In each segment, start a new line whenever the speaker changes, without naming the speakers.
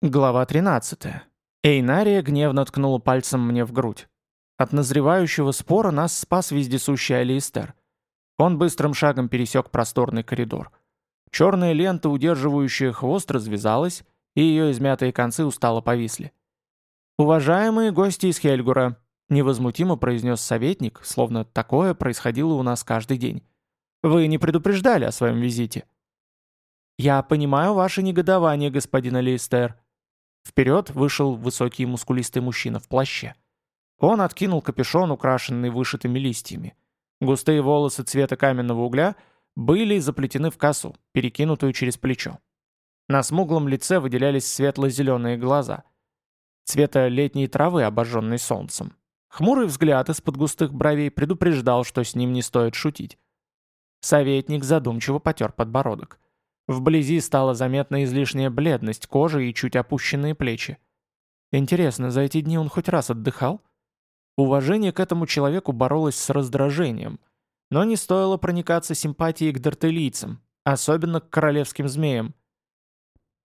Глава 13. Эйнария гневно ткнула пальцем мне в грудь. От назревающего спора нас спас вездесущий Алистер. Он быстрым шагом пересек просторный коридор. Черная лента, удерживающая хвост, развязалась, и ее измятые концы устало повисли. «Уважаемые гости из Хельгура», — невозмутимо произнес советник, словно такое происходило у нас каждый день. «Вы не предупреждали о своем визите». «Я понимаю ваше негодование, господин Алистер», Вперед вышел высокий мускулистый мужчина в плаще. Он откинул капюшон, украшенный вышитыми листьями. Густые волосы цвета каменного угля были заплетены в косу, перекинутую через плечо. На смуглом лице выделялись светло-зеленые глаза. Цвета летней травы, обожженной солнцем. Хмурый взгляд из-под густых бровей предупреждал, что с ним не стоит шутить. Советник задумчиво потер подбородок. Вблизи стала заметна излишняя бледность кожи и чуть опущенные плечи. Интересно, за эти дни он хоть раз отдыхал? Уважение к этому человеку боролось с раздражением, но не стоило проникаться симпатией к дартелийцам, особенно к королевским змеям.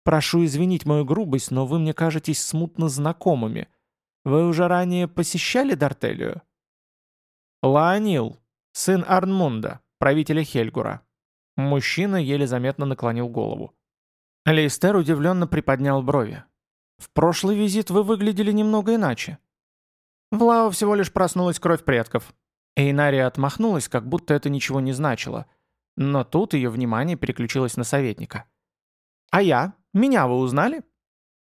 «Прошу извинить мою грубость, но вы мне кажетесь смутно знакомыми. Вы уже ранее посещали Дартелию?» «Лаонил, сын Арнмунда, правителя Хельгура», Мужчина еле заметно наклонил голову. Лейстер удивленно приподнял брови. «В прошлый визит вы выглядели немного иначе». В Лао всего лишь проснулась кровь предков. Эйнария отмахнулась, как будто это ничего не значило. Но тут ее внимание переключилось на советника. «А я? Меня вы узнали?»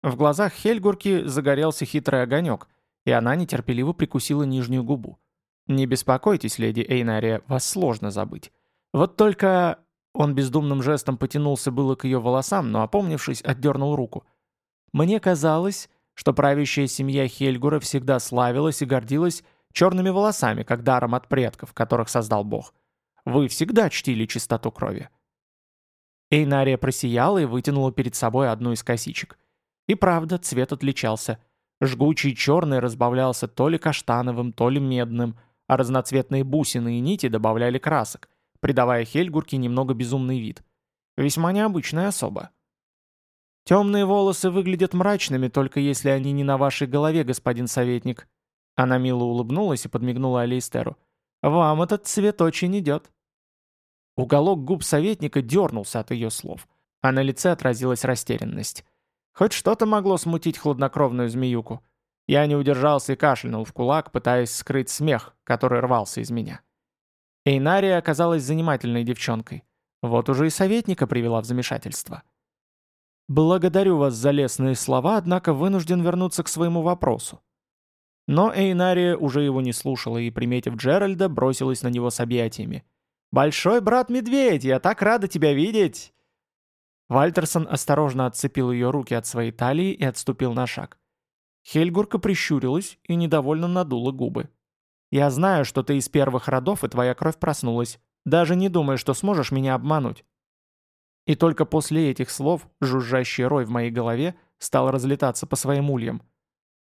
В глазах Хельгурки загорелся хитрый огонек, и она нетерпеливо прикусила нижнюю губу. «Не беспокойтесь, леди Эйнария, вас сложно забыть. Вот только он бездумным жестом потянулся было к ее волосам, но, опомнившись, отдернул руку. «Мне казалось, что правящая семья Хельгура всегда славилась и гордилась черными волосами, как даром от предков, которых создал Бог. Вы всегда чтили чистоту крови». Эйнария просияла и вытянула перед собой одну из косичек. И правда, цвет отличался. Жгучий черный разбавлялся то ли каштановым, то ли медным, а разноцветные бусины и нити добавляли красок, придавая Хельгурке немного безумный вид. Весьма необычная особа. «Темные волосы выглядят мрачными, только если они не на вашей голове, господин советник». Она мило улыбнулась и подмигнула Алейстеру. «Вам этот цвет очень идет». Уголок губ советника дернулся от ее слов, а на лице отразилась растерянность. Хоть что-то могло смутить хладнокровную змеюку. Я не удержался и кашлянул в кулак, пытаясь скрыть смех, который рвался из меня. Эйнария оказалась занимательной девчонкой. Вот уже и советника привела в замешательство. «Благодарю вас за лестные слова, однако вынужден вернуться к своему вопросу». Но Эйнария уже его не слушала и, приметив Джеральда, бросилась на него с объятиями. «Большой брат-медведь, я так рада тебя видеть!» Вальтерсон осторожно отцепил ее руки от своей талии и отступил на шаг. Хельгурка прищурилась и недовольно надула губы. Я знаю, что ты из первых родов, и твоя кровь проснулась. Даже не думай, что сможешь меня обмануть». И только после этих слов жужжащий рой в моей голове стал разлетаться по своим ульям.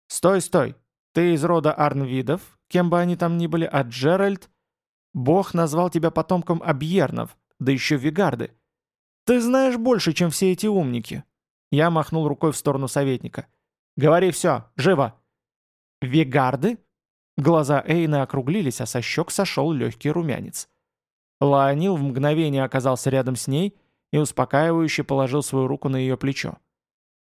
«Стой, стой! Ты из рода Арнвидов, кем бы они там ни были, а Джеральд? Бог назвал тебя потомком Абьернов, да еще Вигарды. Ты знаешь больше, чем все эти умники!» Я махнул рукой в сторону советника. «Говори все, живо!» «Вигарды?» Глаза Эйны округлились, а со щек сошел легкий румянец. Лаонил в мгновение оказался рядом с ней и успокаивающе положил свою руку на ее плечо.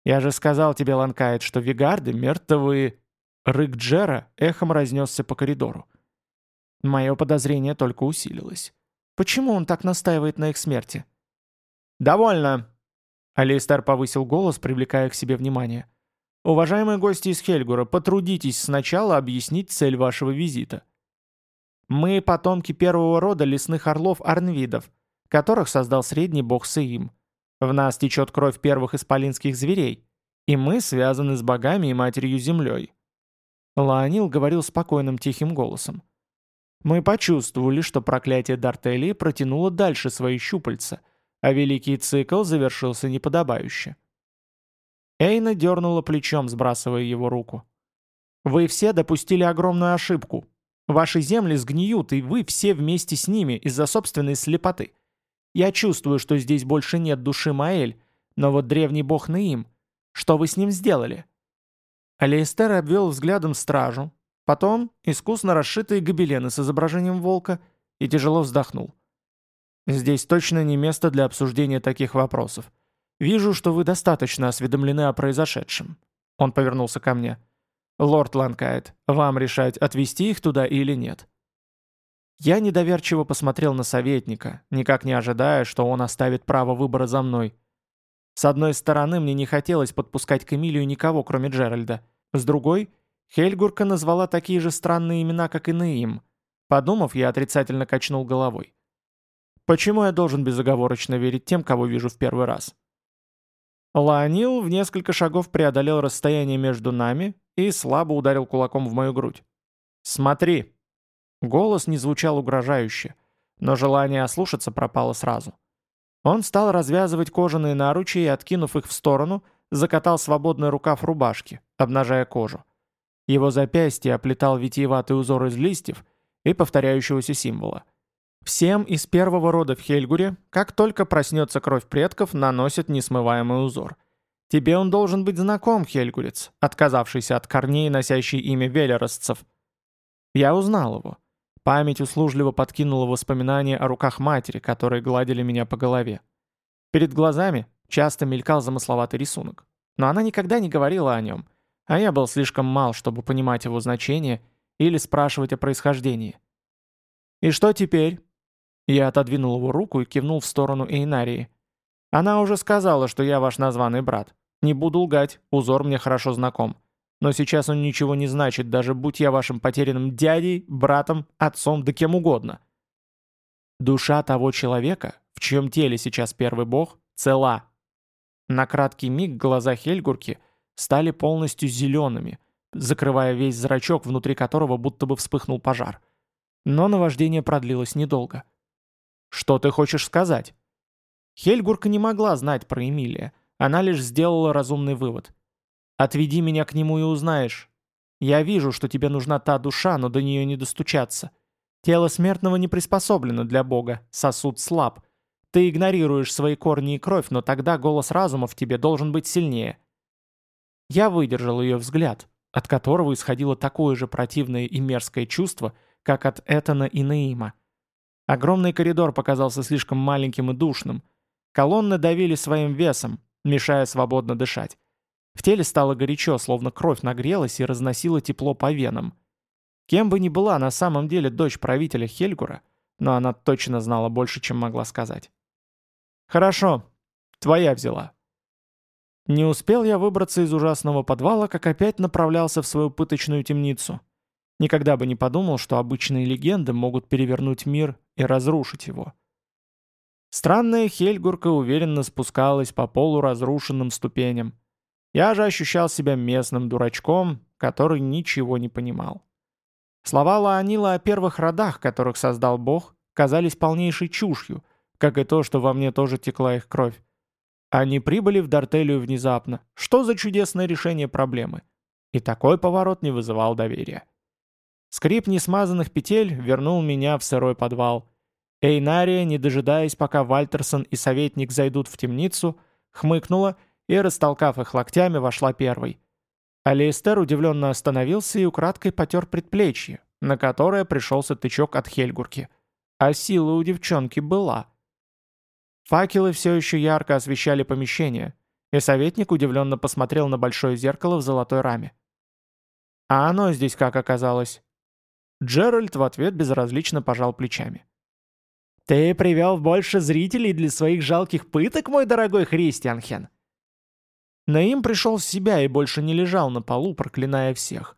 «Я же сказал тебе, Ланкайт, что вигарды мертвые...» Рык Джера эхом разнесся по коридору. Мое подозрение только усилилось. Почему он так настаивает на их смерти? «Довольно!» Алистер повысил голос, привлекая к себе внимание. Уважаемые гости из Хельгура, потрудитесь сначала объяснить цель вашего визита. Мы потомки первого рода лесных орлов-арнвидов, которых создал средний бог Сеим. В нас течет кровь первых исполинских зверей, и мы связаны с богами и матерью землей. Лаонил говорил спокойным тихим голосом. Мы почувствовали, что проклятие Дартелии протянуло дальше свои щупальца, а великий цикл завершился неподобающе. Эйна дернула плечом, сбрасывая его руку. «Вы все допустили огромную ошибку. Ваши земли сгниют, и вы все вместе с ними из-за собственной слепоты. Я чувствую, что здесь больше нет души Маэль, но вот древний бог Наим, Что вы с ним сделали?» Алиэстер обвел взглядом стражу, потом искусно расшитые гобелены с изображением волка и тяжело вздохнул. «Здесь точно не место для обсуждения таких вопросов. Вижу, что вы достаточно осведомлены о произошедшем». Он повернулся ко мне. «Лорд Ланкайт, вам решать, отвезти их туда или нет». Я недоверчиво посмотрел на советника, никак не ожидая, что он оставит право выбора за мной. С одной стороны, мне не хотелось подпускать к Эмилию никого, кроме Джеральда. С другой, Хельгурка назвала такие же странные имена, как и Наим. Подумав, я отрицательно качнул головой. Почему я должен безоговорочно верить тем, кого вижу в первый раз? Лаонил в несколько шагов преодолел расстояние между нами и слабо ударил кулаком в мою грудь. «Смотри!» Голос не звучал угрожающе, но желание ослушаться пропало сразу. Он стал развязывать кожаные наручи и, откинув их в сторону, закатал свободный рукав рубашки, обнажая кожу. Его запястье оплетал витиеватый узор из листьев и повторяющегося символа. Всем из первого рода в Хельгуре, как только проснется кровь предков, наносят несмываемый узор. Тебе он должен быть знаком, Хельгурец, отказавшийся от корней, носящий имя велеросцев. Я узнал его. Память услужливо подкинула воспоминания о руках матери, которые гладили меня по голове. Перед глазами часто мелькал замысловатый рисунок. Но она никогда не говорила о нем, а я был слишком мал, чтобы понимать его значение или спрашивать о происхождении. «И что теперь?» Я отодвинул его руку и кивнул в сторону Эйнарии. «Она уже сказала, что я ваш названный брат. Не буду лгать, узор мне хорошо знаком. Но сейчас он ничего не значит, даже будь я вашим потерянным дядей, братом, отцом, да кем угодно. Душа того человека, в чьем теле сейчас первый бог, цела. На краткий миг глаза Хельгурки стали полностью зелеными, закрывая весь зрачок, внутри которого будто бы вспыхнул пожар. Но наваждение продлилось недолго. «Что ты хочешь сказать?» Хельгурка не могла знать про Эмилия, она лишь сделала разумный вывод – Отведи меня к нему и узнаешь. Я вижу, что тебе нужна та душа, но до нее не достучаться. Тело смертного не приспособлено для Бога, сосуд слаб. Ты игнорируешь свои корни и кровь, но тогда голос разума в тебе должен быть сильнее. Я выдержал ее взгляд, от которого исходило такое же противное и мерзкое чувство, как от Этана и Наима. Огромный коридор показался слишком маленьким и душным. Колонны давили своим весом, мешая свободно дышать. В теле стало горячо, словно кровь нагрелась и разносила тепло по венам. Кем бы ни была на самом деле дочь правителя Хельгура, но она точно знала больше, чем могла сказать. «Хорошо, твоя взяла». Не успел я выбраться из ужасного подвала, как опять направлялся в свою пыточную темницу. Никогда бы не подумал, что обычные легенды могут перевернуть мир и разрушить его. Странная Хельгурка уверенно спускалась по полуразрушенным ступеням. Я же ощущал себя местным дурачком, который ничего не понимал. Слова Лаонила о первых родах, которых создал Бог, казались полнейшей чушью, как и то, что во мне тоже текла их кровь. Они прибыли в Дартелию внезапно. Что за чудесное решение проблемы? И такой поворот не вызывал доверия. Скрип несмазанных петель вернул меня в сырой подвал. Эйнария, не дожидаясь, пока Вальтерсон и советник зайдут в темницу, хмыкнула и, растолкав их локтями, вошла первой. Алиэстер удивленно остановился и украдкой потер предплечье, на которое пришелся тычок от Хельгурки. А сила у девчонки была. Факелы все еще ярко освещали помещение, и советник удивленно посмотрел на большое зеркало в золотой раме. «А оно здесь как оказалось?» Джеральд в ответ безразлично пожал плечами. «Ты привел больше зрителей для своих жалких пыток, мой дорогой Христианхен?» Наим пришел в себя и больше не лежал на полу, проклиная всех.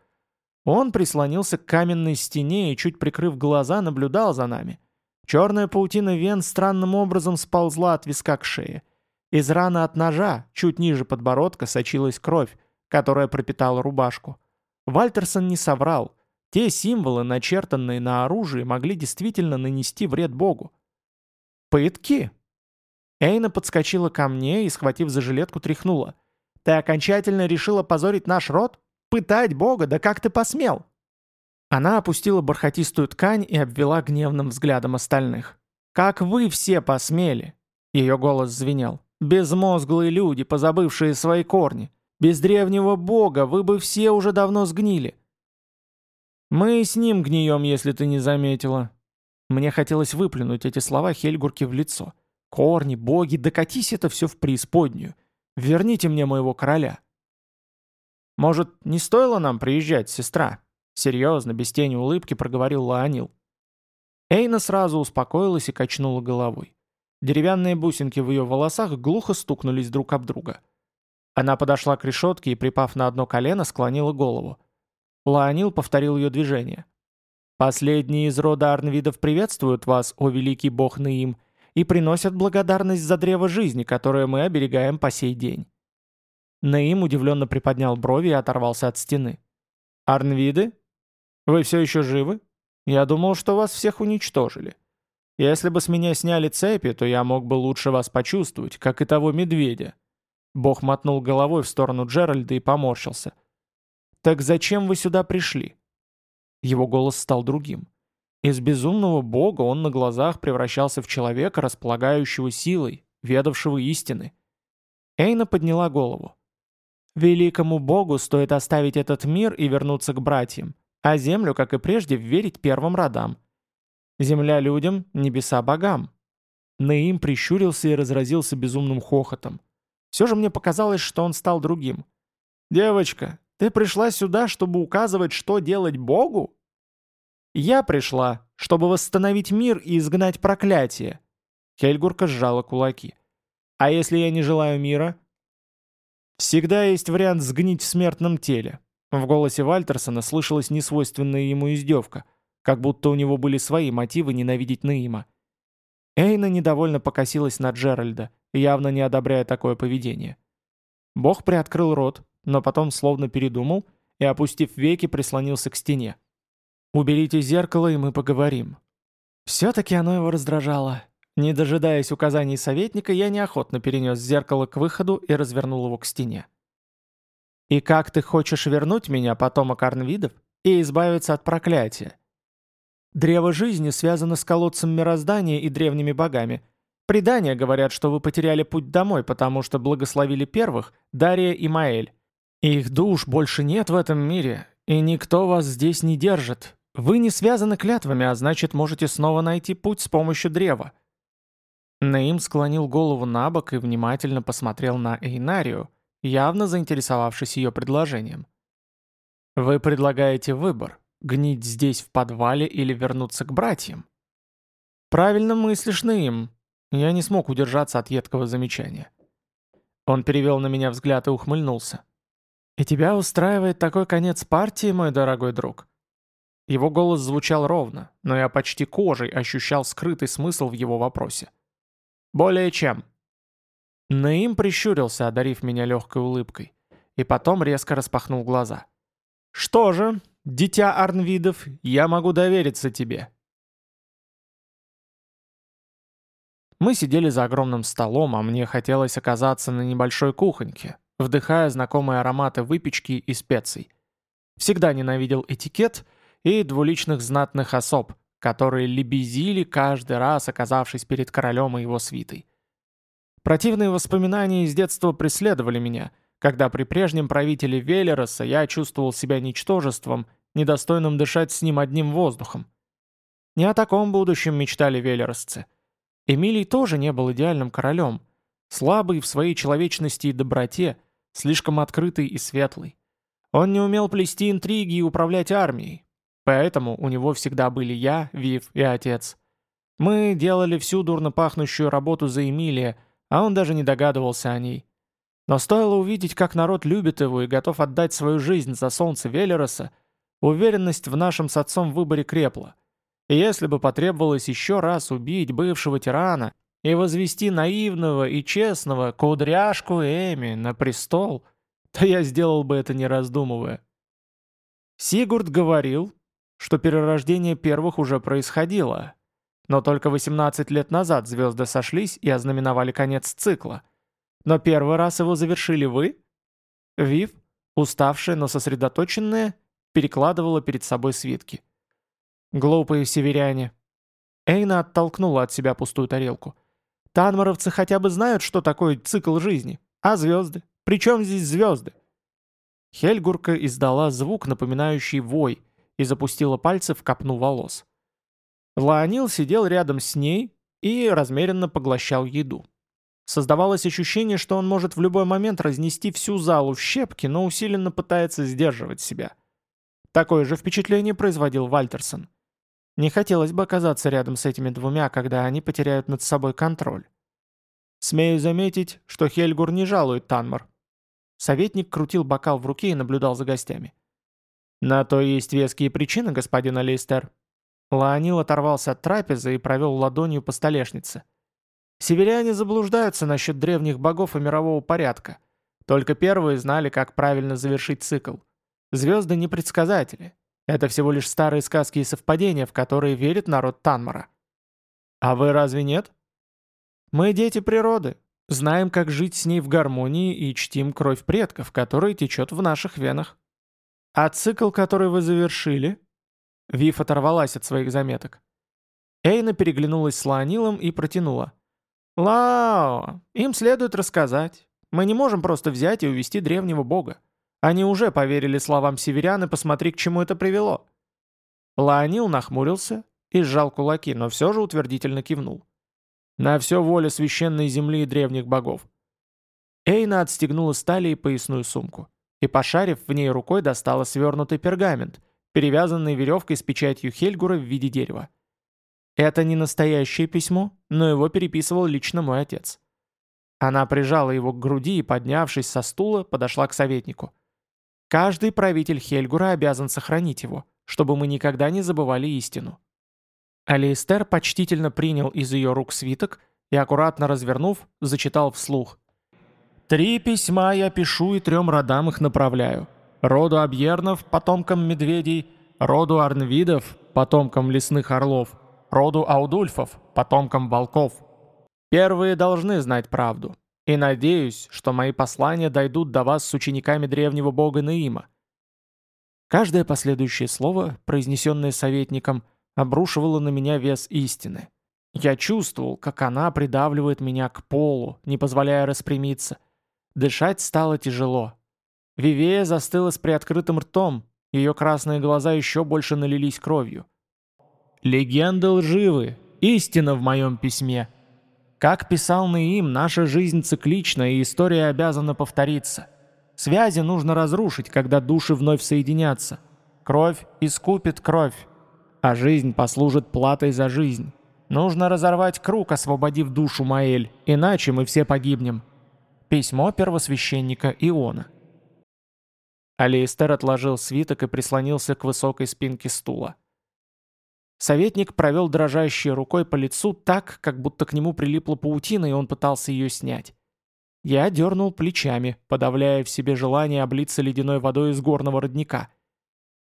Он прислонился к каменной стене и, чуть прикрыв глаза, наблюдал за нами. Черная паутина вен странным образом сползла от виска к шее. Из раны от ножа, чуть ниже подбородка, сочилась кровь, которая пропитала рубашку. Вальтерсон не соврал. Те символы, начертанные на оружии, могли действительно нанести вред Богу. «Пытки?» Эйна подскочила ко мне и, схватив за жилетку, тряхнула. Ты окончательно решила позорить наш род? Пытать Бога? Да как ты посмел?» Она опустила бархатистую ткань и обвела гневным взглядом остальных. «Как вы все посмели?» Ее голос звенел. «Безмозглые люди, позабывшие свои корни. Без древнего бога вы бы все уже давно сгнили. Мы с ним гнием, если ты не заметила. Мне хотелось выплюнуть эти слова Хельгурке в лицо. Корни, боги, докатись это все в преисподнюю. Верните мне моего короля. Может, не стоило нам приезжать, сестра? Серьезно, без тени улыбки проговорил Лаонил. Эйна сразу успокоилась и качнула головой. Деревянные бусинки в ее волосах глухо стукнулись друг об друга. Она подошла к решетке и, припав на одно колено, склонила голову. Лаонил повторил ее движение. «Последние из рода Арнвидов приветствуют вас, о великий бог Наим, и приносят благодарность за древо жизни, которое мы оберегаем по сей день». Наим удивленно приподнял брови и оторвался от стены. «Арнвиды? Вы все еще живы? Я думал, что вас всех уничтожили. Если бы с меня сняли цепи, то я мог бы лучше вас почувствовать, как и того медведя». Бог мотнул головой в сторону Джеральда и поморщился – «Так зачем вы сюда пришли?» Его голос стал другим. Из безумного бога он на глазах превращался в человека, располагающего силой, ведавшего истины. Эйна подняла голову. «Великому богу стоит оставить этот мир и вернуться к братьям, а землю, как и прежде, верить первым родам. Земля людям, небеса богам». Наим прищурился и разразился безумным хохотом. Все же мне показалось, что он стал другим. «Девочка, ты пришла сюда, чтобы указывать, что делать Богу? Я пришла, чтобы восстановить мир и изгнать проклятие. Хельгурка сжала кулаки. А если я не желаю мира? Всегда есть вариант сгнить в смертном теле. В голосе Вальтерсона слышалась несвойственная ему издевка, как будто у него были свои мотивы ненавидеть Наима. Эйна недовольно покосилась на Джеральда, явно не одобряя такое поведение. Бог приоткрыл рот, но потом словно передумал и, опустив веки, прислонился к стене. «Уберите зеркало, и мы поговорим». Все-таки оно его раздражало. Не дожидаясь указаний советника, я неохотно перенес зеркало к выходу и развернул его к стене. «И как ты хочешь вернуть меня, потомок Арнвидов, и избавиться от проклятия?» Древо жизни связано с колодцем мироздания и древними богами. Предания говорят, что вы потеряли путь домой, потому что благословили первых, Дария и Маэль. Их душ больше нет в этом мире, и никто вас здесь не держит. Вы не связаны клятвами, а значит, можете снова найти путь с помощью древа». Наим склонил голову на бок и внимательно посмотрел на Эйнарию, явно заинтересовавшись ее предложением. «Вы предлагаете выбор — гнить здесь в подвале или вернуться к братьям?» «Правильно мыслишь, Наим». Я не смог удержаться от едкого замечания. Он перевел на меня взгляд и ухмыльнулся. «И тебя устраивает такой конец партии, мой дорогой друг?» Его голос звучал ровно, но я почти кожей ощущал скрытый смысл в его вопросе. «Более чем». Наим прищурился, одарив меня легкой улыбкой, и потом резко распахнул глаза. «Что же, дитя Арнвидов, я могу довериться тебе». Мы сидели за огромным столом, а мне хотелось оказаться на небольшой кухоньке, вдыхая знакомые ароматы выпечки и специй. Всегда ненавидел этикет и двуличных знатных особ, которые лебезили каждый раз, оказавшись перед королем и его свитой. Противные воспоминания из детства преследовали меня, когда при прежнем правителе Велероса я чувствовал себя ничтожеством, недостойным дышать с ним одним воздухом. Не о таком будущем мечтали велеросцы. Эмилий тоже не был идеальным королем. Слабый в своей человечности и доброте, слишком открытый и светлый. Он не умел плести интриги и управлять армией. Поэтому у него всегда были я, Вив и отец. Мы делали всю дурно пахнущую работу за Эмилия, а он даже не догадывался о ней. Но стоило увидеть, как народ любит его и готов отдать свою жизнь за солнце Велероса, уверенность в нашем с отцом выборе крепла. И если бы потребовалось еще раз убить бывшего тирана и возвести наивного и честного кудряшку Эми на престол, то я сделал бы это не раздумывая. Сигурд говорил, что перерождение первых уже происходило, но только 18 лет назад звезды сошлись и ознаменовали конец цикла. Но первый раз его завершили вы? Вив, уставшая, но сосредоточенная, перекладывала перед собой свитки. Глупые северяне. Эйна оттолкнула от себя пустую тарелку. Танмаровцы хотя бы знают, что такое цикл жизни. А звезды? Причем здесь звезды? Хельгурка издала звук, напоминающий вой, и запустила пальцы в копну волос. Лаонил сидел рядом с ней и размеренно поглощал еду. Создавалось ощущение, что он может в любой момент разнести всю залу в щепки, но усиленно пытается сдерживать себя. Такое же впечатление производил Вальтерсон. Не хотелось бы оказаться рядом с этими двумя, когда они потеряют над собой контроль. Смею заметить, что Хельгур не жалует Танмар. Советник крутил бокал в руке и наблюдал за гостями. «На то есть веские причины, господин Алистер». Лаонил оторвался от трапезы и провел ладонью по столешнице. Северяне заблуждаются насчет древних богов и мирового порядка. Только первые знали, как правильно завершить цикл. Звезды не предсказатели. Это всего лишь старые сказки и совпадения, в которые верит народ Танмара. А вы разве нет? Мы дети природы. Знаем, как жить с ней в гармонии и чтим кровь предков, которая течет в наших венах. А цикл, который вы завершили? Вив оторвалась от своих заметок. Эйна переглянулась с Лаонилом и протянула. «Лао, им следует рассказать. Мы не можем просто взять и увести древнего бога. Они уже поверили словам северян и посмотри, к чему это привело». Лаонил нахмурился и сжал кулаки, но все же утвердительно кивнул. «На все воля священной земли и древних богов». Эйна отстегнула стали и поясную сумку, и, пошарив в ней рукой, достала свернутый пергамент, перевязанный веревкой с печатью Хельгура в виде дерева. Это не настоящее письмо, но его переписывал лично мой отец. Она прижала его к груди и, поднявшись со стула, подошла к советнику. Каждый правитель Хельгура обязан сохранить его, чтобы мы никогда не забывали истину. Алиэстер почтительно принял из ее рук свиток и, аккуратно развернув, зачитал вслух. «Три письма я пишу и трем родам их направляю. Роду Абьернов, потомкам медведей, роду Арнвидов, потомкам лесных орлов, роду Аудульфов, потомкам волков. Первые должны знать правду, и надеюсь, что мои послания дойдут до вас с учениками древнего бога Наима. Каждое последующее слово, произнесенное советником, обрушивало на меня вес истины. Я чувствовал, как она придавливает меня к полу, не позволяя распрямиться. Дышать стало тяжело. Вивея застыла с приоткрытым ртом, ее красные глаза еще больше налились кровью. Легенды лживы, истина в моем письме. Как писал Наим, наша жизнь циклична, и история обязана повториться. Связи нужно разрушить, когда души вновь соединятся. Кровь искупит кровь, а жизнь послужит платой за жизнь. Нужно разорвать круг, освободив душу Маэль, иначе мы все погибнем. Письмо первосвященника Иона. Алиэстер отложил свиток и прислонился к высокой спинке стула. Советник провел дрожащей рукой по лицу так, как будто к нему прилипла паутина, и он пытался ее снять. Я дернул плечами, подавляя в себе желание облиться ледяной водой из горного родника.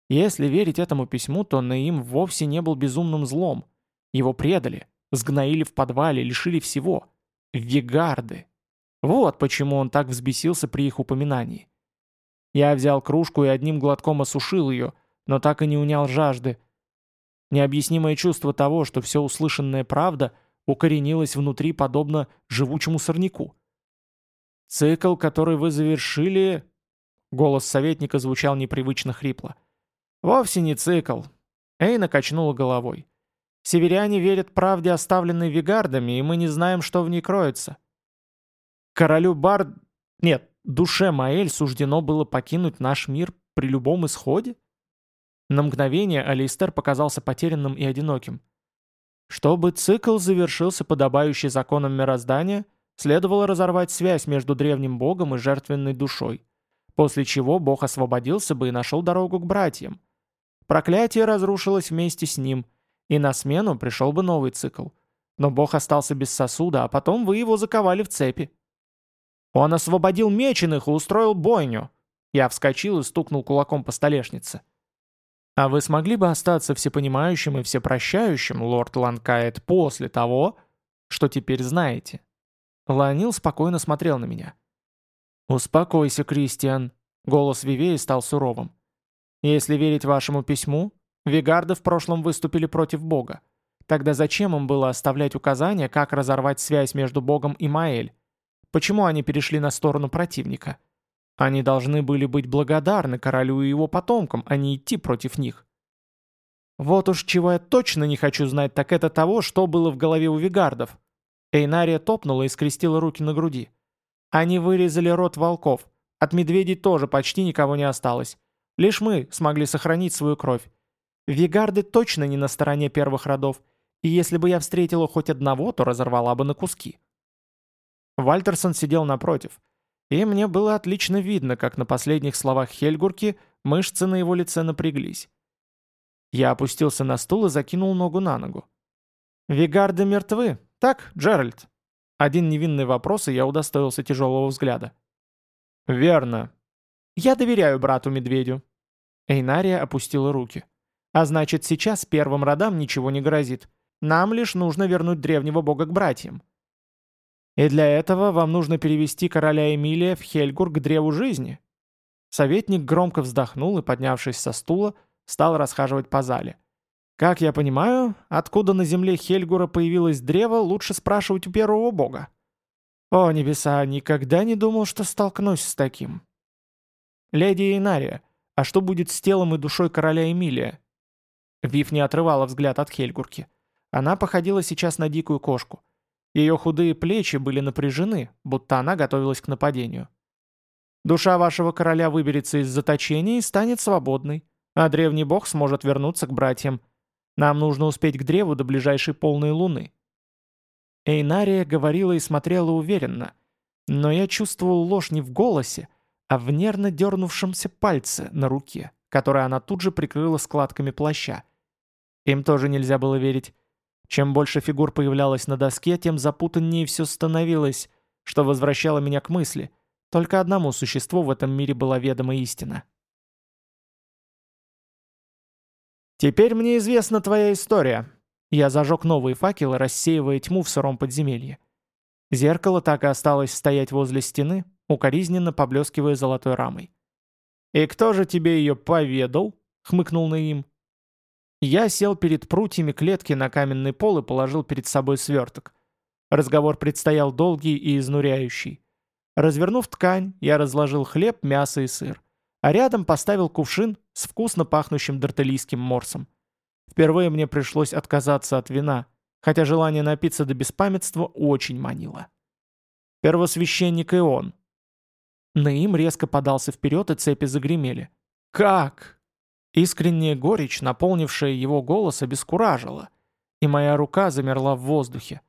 Если верить этому письму, то Наим вовсе не был безумным злом. Его предали, сгноили в подвале, лишили всего. Вегарды. Вот почему он так взбесился при их упоминании. Я взял кружку и одним глотком осушил ее, но так и не унял жажды, Необъяснимое чувство того, что все услышанное правда, укоренилось внутри подобно живучему сорняку. «Цикл, который вы завершили...» Голос советника звучал непривычно хрипло. «Вовсе не цикл». Эйна качнула головой. «Северяне верят правде, оставленной вигардами, и мы не знаем, что в ней кроется. Королю Бард... Нет, душе Маэль суждено было покинуть наш мир при любом исходе?» На мгновение Алистер показался потерянным и одиноким. Чтобы цикл завершился подобающий законам мироздания, следовало разорвать связь между древним богом и жертвенной душой, после чего бог освободился бы и нашел дорогу к братьям. Проклятие разрушилось вместе с ним, и на смену пришел бы новый цикл. Но бог остался без сосуда, а потом вы его заковали в цепи. Он освободил меченых и устроил бойню. Я вскочил и стукнул кулаком по столешнице. А вы смогли бы остаться всепонимающим и всепрощающим, лорд Ланкайт, после того, что теперь знаете?» Ланил спокойно смотрел на меня. «Успокойся, Кристиан», — голос Вивеи стал суровым. «Если верить вашему письму, Вигарды в прошлом выступили против Бога. Тогда зачем им было оставлять указания, как разорвать связь между Богом и Маэль? Почему они перешли на сторону противника? Они должны были быть благодарны королю и его потомкам, а не идти против них. Вот уж чего я точно не хочу знать, так это того, что было в голове у вигардов. Эйнария топнула и скрестила руки на груди. Они вырезали рот волков. От медведей тоже почти никого не осталось. Лишь мы смогли сохранить свою кровь. Вигарды точно не на стороне первых родов, и если бы я встретила хоть одного, то разорвала бы на куски. Вальтерсон сидел напротив, и мне было отлично видно, как на последних словах Хельгурки мышцы на его лице напряглись. Я опустился на стул и закинул ногу на ногу. «Вигарды мертвы, так, Джеральд?» Один невинный вопрос, и я удостоился тяжелого взгляда. «Верно. Я доверяю брату-медведю». Эйнария опустила руки. «А значит, сейчас первым родам ничего не грозит. Нам лишь нужно вернуть древнего бога к братьям. И для этого вам нужно перевести короля Эмилия в Хельгур к древу жизни». Советник громко вздохнул и, поднявшись со стула, стал расхаживать по зале. Как я понимаю, откуда на земле Хельгура появилось древо, лучше спрашивать у первого бога. О, небеса, никогда не думал, что столкнусь с таким. Леди Инария, а что будет с телом и душой короля Эмилия? Вив не отрывала взгляд от Хельгурки. Она походила сейчас на дикую кошку. Ее худые плечи были напряжены, будто она готовилась к нападению. Душа вашего короля выберется из заточения и станет свободной а древний бог сможет вернуться к братьям. Нам нужно успеть к древу до ближайшей полной луны». Эйнария говорила и смотрела уверенно, но я чувствовал ложь не в голосе, а в нервно дернувшемся пальце на руке, который она тут же прикрыла складками плаща. Им тоже нельзя было верить. Чем больше фигур появлялось на доске, тем запутаннее все становилось, что возвращало меня к мысли. Только одному существу в этом мире была ведома истина. «Теперь мне известна твоя история». Я зажег новые факелы, рассеивая тьму в сыром подземелье. Зеркало так и осталось стоять возле стены, укоризненно поблескивая золотой рамой. «И кто же тебе ее поведал?» — хмыкнул Наим. Я сел перед прутьями клетки на каменный пол и положил перед собой сверток. Разговор предстоял долгий и изнуряющий. Развернув ткань, я разложил хлеб, мясо и сыр а рядом поставил кувшин с вкусно пахнущим дартелийским морсом. Впервые мне пришлось отказаться от вина, хотя желание напиться до беспамятства очень манило. Первосвященник Ион. Наим резко подался вперед, и цепи загремели. «Как?» Искренняя горечь, наполнившая его голос, обескуражила, и моя рука замерла в воздухе.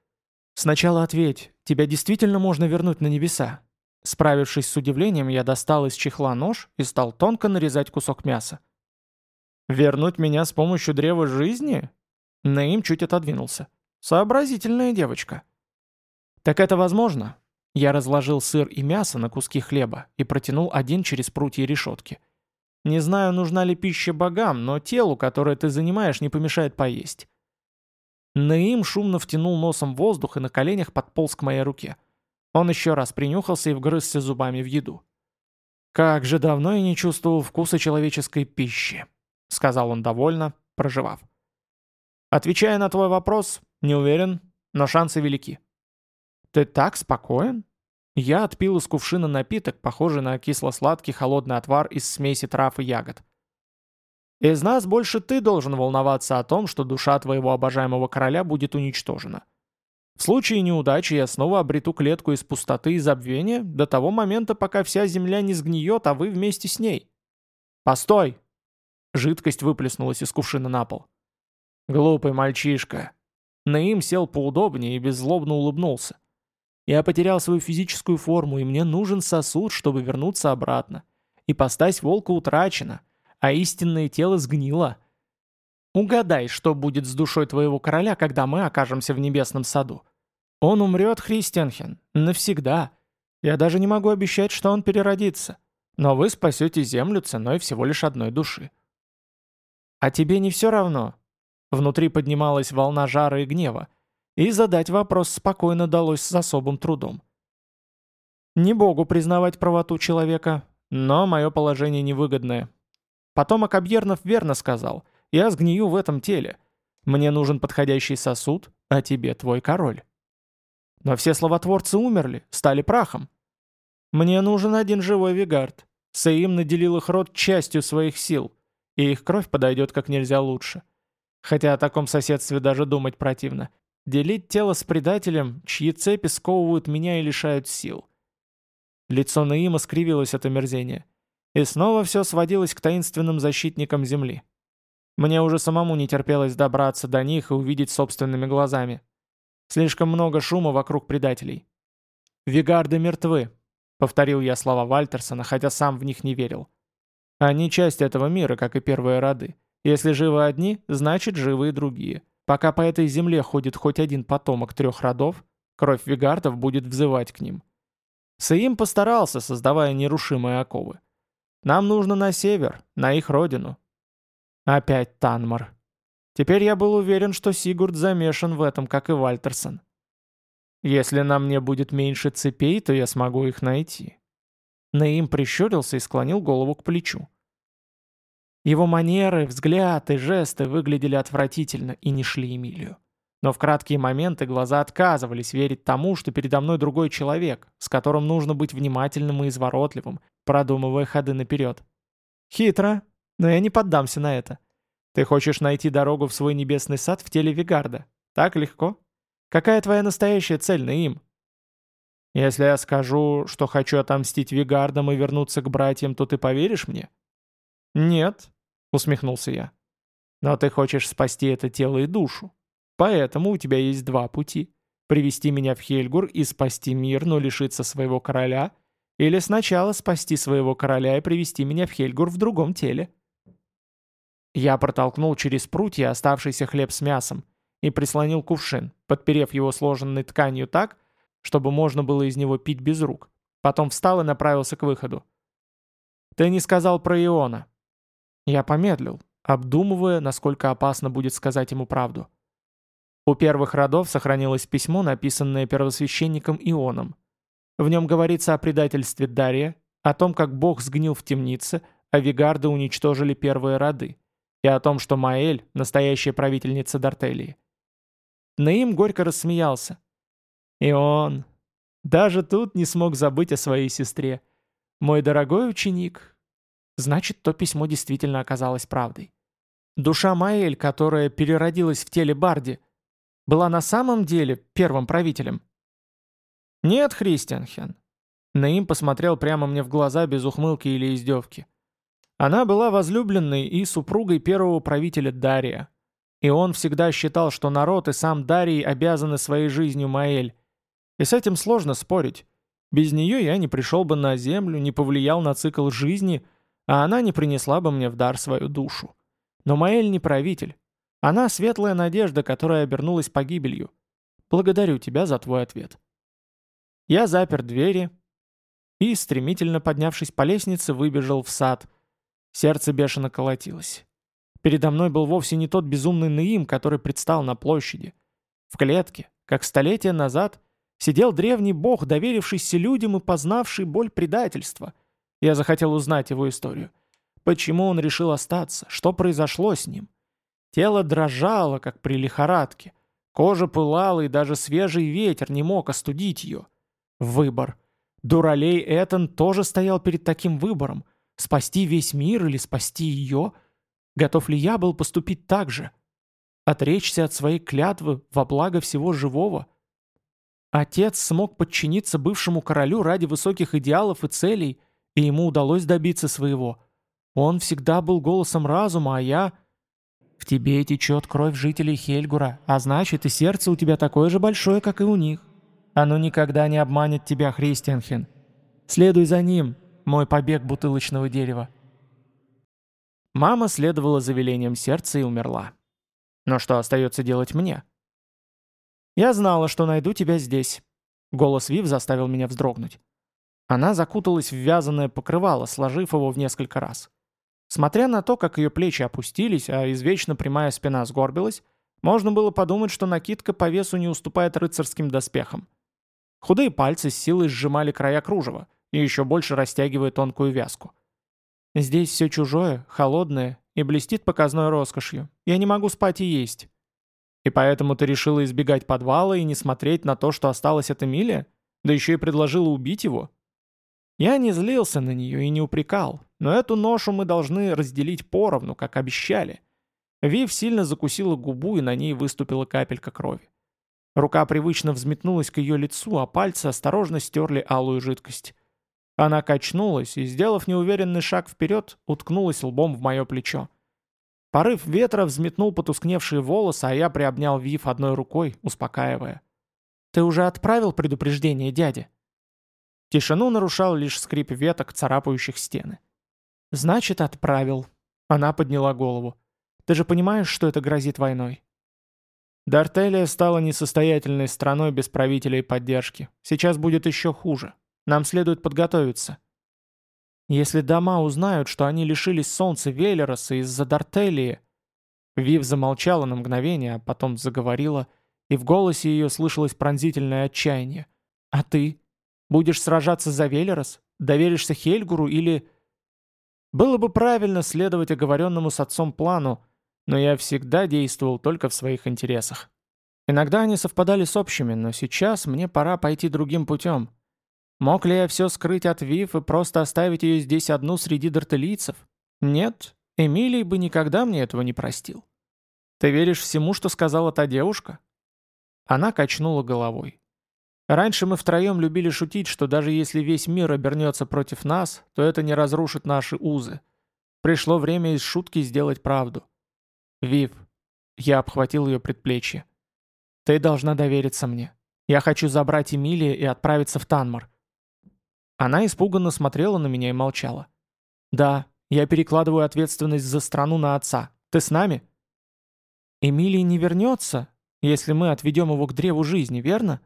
«Сначала ответь, тебя действительно можно вернуть на небеса? Справившись с удивлением, я достал из чехла нож и стал тонко нарезать кусок мяса. «Вернуть меня с помощью древа жизни?» Наим чуть отодвинулся. «Сообразительная девочка». «Так это возможно?» Я разложил сыр и мясо на куски хлеба и протянул один через прутья решетки. «Не знаю, нужна ли пища богам, но телу, которое ты занимаешь, не помешает поесть». Наим шумно втянул носом воздух и на коленях подполз к моей руке. Он еще раз принюхался и вгрызся зубами в еду. «Как же давно я не чувствовал вкуса человеческой пищи», — сказал он довольно, проживав. «Отвечая на твой вопрос, не уверен, но шансы велики». «Ты так спокоен?» Я отпил из кувшина напиток, похожий на кисло-сладкий холодный отвар из смеси трав и ягод. «Из нас больше ты должен волноваться о том, что душа твоего обожаемого короля будет уничтожена. В случае неудачи я снова обрету клетку из пустоты и забвения до того момента, пока вся земля не сгниет, а вы вместе с ней. «Постой!» Жидкость выплеснулась из кувшина на пол. «Глупый мальчишка!» Наим сел поудобнее и беззлобно улыбнулся. «Я потерял свою физическую форму, и мне нужен сосуд, чтобы вернуться обратно. Ипостась волка утрачена, а истинное тело сгнило. Угадай, что будет с душой твоего короля, когда мы окажемся в небесном саду. Он умрет, Христианхен, навсегда. Я даже не могу обещать, что он переродится. Но вы спасете землю ценой всего лишь одной души. А тебе не все равно? Внутри поднималась волна жара и гнева, и задать вопрос спокойно далось с особым трудом. Не богу признавать правоту человека, но мое положение невыгодное. Потомок Абьернов верно сказал — я сгнию в этом теле. Мне нужен подходящий сосуд, а тебе твой король. Но все словотворцы умерли, стали прахом. Мне нужен один живой Вигард. Саим наделил их род частью своих сил, и их кровь подойдет как нельзя лучше. Хотя о таком соседстве даже думать противно. Делить тело с предателем, чьи цепи сковывают меня и лишают сил. Лицо Наима скривилось от омерзения. И снова все сводилось к таинственным защитникам Земли. Мне уже самому не терпелось добраться до них и увидеть собственными глазами. Слишком много шума вокруг предателей. «Вигарды мертвы», — повторил я слова Вальтерсона, хотя сам в них не верил. «Они часть этого мира, как и первые роды. Если живы одни, значит живы и другие. Пока по этой земле ходит хоть один потомок трех родов, кровь Вигардов будет взывать к ним». Саим постарался, создавая нерушимые оковы. Нам нужно на север, на их родину. Опять Танмар. Теперь я был уверен, что Сигурд замешан в этом, как и Вальтерсон. Если на мне будет меньше цепей, то я смогу их найти. Наим прищурился и склонил голову к плечу. Его манеры, взгляд и жесты выглядели отвратительно и не шли Эмилию. Но в краткие моменты глаза отказывались верить тому, что передо мной другой человек, с которым нужно быть внимательным и изворотливым, продумывая ходы наперед. Хитро, но я не поддамся на это. Ты хочешь найти дорогу в свой небесный сад в теле Вигарда. Так легко? Какая твоя настоящая цель, Наим? Если я скажу, что хочу отомстить Вигардам и вернуться к братьям, то ты поверишь мне? Нет, усмехнулся я. Но ты хочешь спасти это тело и душу. Поэтому у тебя есть два пути. Привести меня в Хельгур и спасти мир, но лишиться своего короля, или сначала спасти своего короля и привести меня в Хельгур в другом теле. Я протолкнул через прутья оставшийся хлеб с мясом и прислонил кувшин, подперев его сложенной тканью так, чтобы можно было из него пить без рук. Потом встал и направился к выходу. «Ты не сказал про Иона». Я помедлил, обдумывая, насколько опасно будет сказать ему правду. У первых родов сохранилось письмо, написанное первосвященником Ионом. В нем говорится о предательстве Дария, о том, как Бог сгнил в темнице, а Вигарды уничтожили первые роды, и о том, что Маэль – настоящая правительница Дартелии. Наим горько рассмеялся. И он даже тут не смог забыть о своей сестре. Мой дорогой ученик. Значит, то письмо действительно оказалось правдой. Душа Маэль, которая переродилась в теле Барди – была на самом деле первым правителем? Нет, Христианхен. Наим посмотрел прямо мне в глаза без ухмылки или издевки. Она была возлюбленной и супругой первого правителя Дария. И он всегда считал, что народ и сам Дарий обязаны своей жизнью Маэль. И с этим сложно спорить. Без нее я не пришел бы на землю, не повлиял на цикл жизни, а она не принесла бы мне в дар свою душу. Но Маэль не правитель. Она светлая надежда, которая обернулась погибелью. Благодарю тебя за твой ответ. Я запер двери и, стремительно поднявшись по лестнице, выбежал в сад. Сердце бешено колотилось. Передо мной был вовсе не тот безумный Наим, который предстал на площади. В клетке, как столетия назад, сидел древний бог, доверившийся людям и познавший боль предательства. Я захотел узнать его историю. Почему он решил остаться? Что произошло с ним? Тело дрожало, как при лихорадке. Кожа пылала, и даже свежий ветер не мог остудить ее. Выбор. Дуралей Этон тоже стоял перед таким выбором. Спасти весь мир или спасти ее? Готов ли я был поступить так же? Отречься от своей клятвы во благо всего живого? Отец смог подчиниться бывшему королю ради высоких идеалов и целей, и ему удалось добиться своего. Он всегда был голосом разума, а я в тебе течет кровь жителей Хельгура, а значит и сердце у тебя такое же большое, как и у них. Оно никогда не обманет тебя, Христианхен. Следуй за ним, мой побег бутылочного дерева». Мама следовала за велением сердца и умерла. Но что остается делать мне? «Я знала, что найду тебя здесь». Голос Вив заставил меня вздрогнуть. Она закуталась в вязаное покрывало, сложив его в несколько раз. Смотря на то, как ее плечи опустились, а извечно прямая спина сгорбилась, можно было подумать, что накидка по весу не уступает рыцарским доспехам. Худые пальцы с силой сжимали края кружева и еще больше растягивая тонкую вязку. Здесь все чужое, холодное и блестит показной роскошью. Я не могу спать и есть. И поэтому ты решила избегать подвала и не смотреть на то, что осталось от Эмилия? Да еще и предложила убить его? Я не злился на нее и не упрекал, но эту ношу мы должны разделить поровну, как обещали. Вив сильно закусила губу, и на ней выступила капелька крови. Рука привычно взметнулась к ее лицу, а пальцы осторожно стерли алую жидкость. Она качнулась и, сделав неуверенный шаг вперед, уткнулась лбом в мое плечо. Порыв ветра взметнул потускневшие волосы, а я приобнял Вив одной рукой, успокаивая. «Ты уже отправил предупреждение дяде?» Тишину нарушал лишь скрип веток, царапающих стены. «Значит, отправил». Она подняла голову. «Ты же понимаешь, что это грозит войной?» Дартелия стала несостоятельной страной без правителя и поддержки. Сейчас будет еще хуже. Нам следует подготовиться. Если дома узнают, что они лишились солнца Велероса из-за Дартелии... Вив замолчала на мгновение, а потом заговорила, и в голосе ее слышалось пронзительное отчаяние. «А ты? Будешь сражаться за Велерос? Доверишься Хельгуру или...» Было бы правильно следовать оговоренному с отцом плану, но я всегда действовал только в своих интересах. Иногда они совпадали с общими, но сейчас мне пора пойти другим путем. Мог ли я все скрыть от Вив и просто оставить ее здесь одну среди дартелийцев? Нет, Эмилий бы никогда мне этого не простил. Ты веришь всему, что сказала та девушка? Она качнула головой. Раньше мы втроем любили шутить, что даже если весь мир обернется против нас, то это не разрушит наши узы. Пришло время из шутки сделать правду. Вив, я обхватил ее предплечье. Ты должна довериться мне. Я хочу забрать Эмилия и отправиться в Танмар. Она испуганно смотрела на меня и молчала. «Да, я перекладываю ответственность за страну на отца. Ты с нами?» «Эмилий не вернется, если мы отведем его к древу жизни, верно?»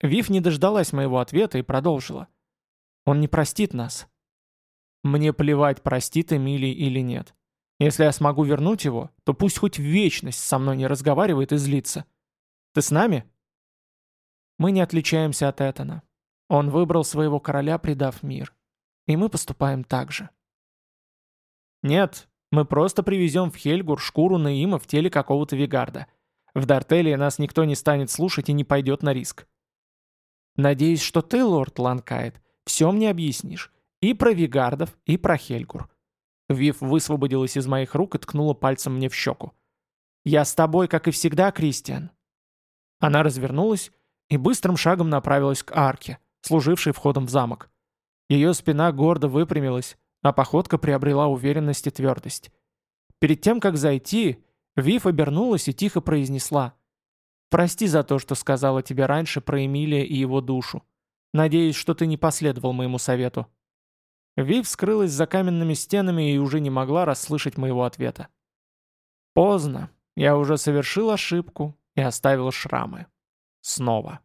Вив не дождалась моего ответа и продолжила. «Он не простит нас». «Мне плевать, простит Эмилий или нет. Если я смогу вернуть его, то пусть хоть в вечность со мной не разговаривает и злится. Ты с нами?» Мы не отличаемся от Этана. Он выбрал своего короля, предав мир. И мы поступаем так же. Нет, мы просто привезем в Хельгур шкуру Наима в теле какого-то Вигарда. В Дартелии нас никто не станет слушать и не пойдет на риск. Надеюсь, что ты, лорд Ланкайт, все мне объяснишь. И про Вигардов, и про Хельгур. Вив высвободилась из моих рук и ткнула пальцем мне в щеку. «Я с тобой, как и всегда, Кристиан». Она развернулась и быстрым шагом направилась к арке служивший входом в замок. Ее спина гордо выпрямилась, а походка приобрела уверенность и твердость. Перед тем, как зайти, Вив обернулась и тихо произнесла. «Прости за то, что сказала тебе раньше про Эмилия и его душу. Надеюсь, что ты не последовал моему совету». Вив скрылась за каменными стенами и уже не могла расслышать моего ответа. «Поздно. Я уже совершил ошибку и оставил шрамы. Снова».